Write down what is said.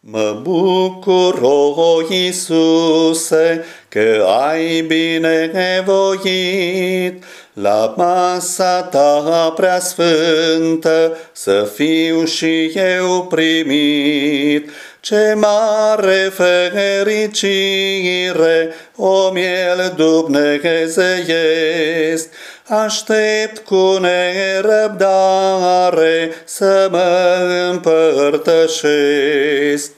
Mă bucur, o Iisuse, că ai binevoit la masa ta prea sfântă să fiu și eu primit. Ce mare fericire, o miel dumnezeiesc, aștept cu nerăbdare să mă împărtășesc.